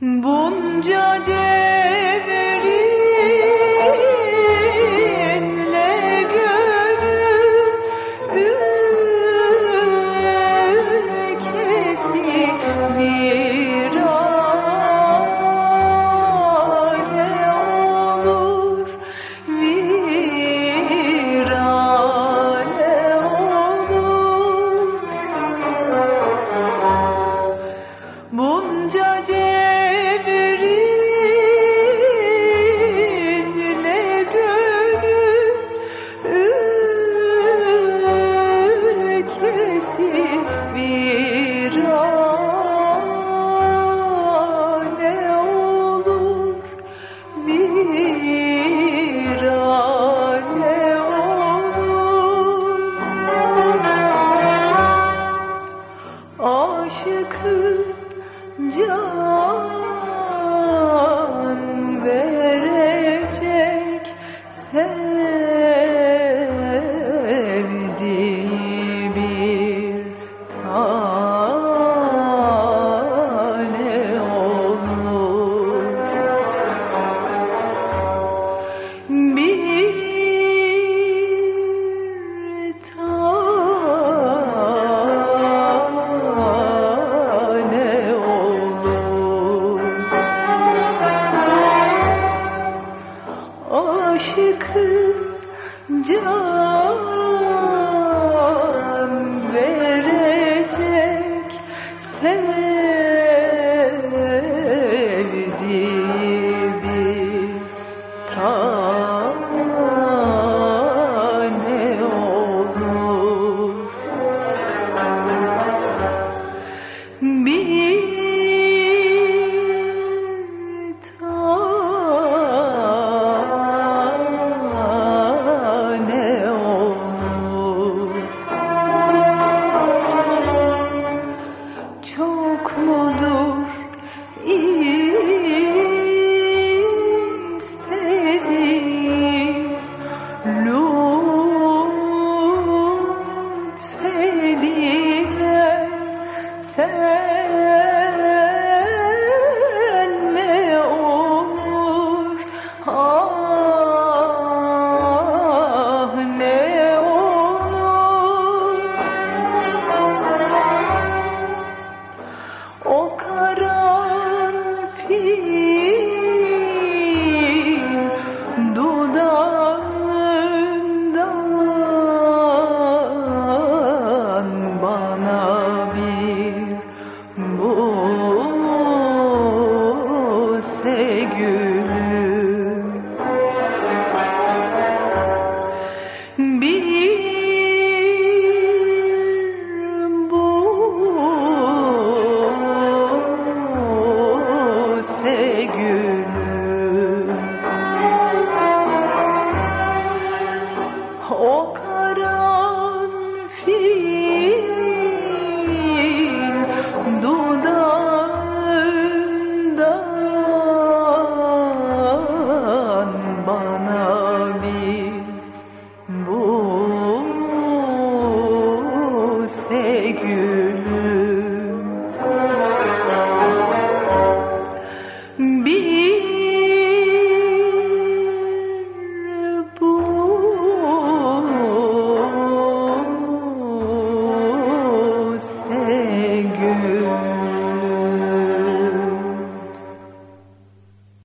Bunca cevherinle güle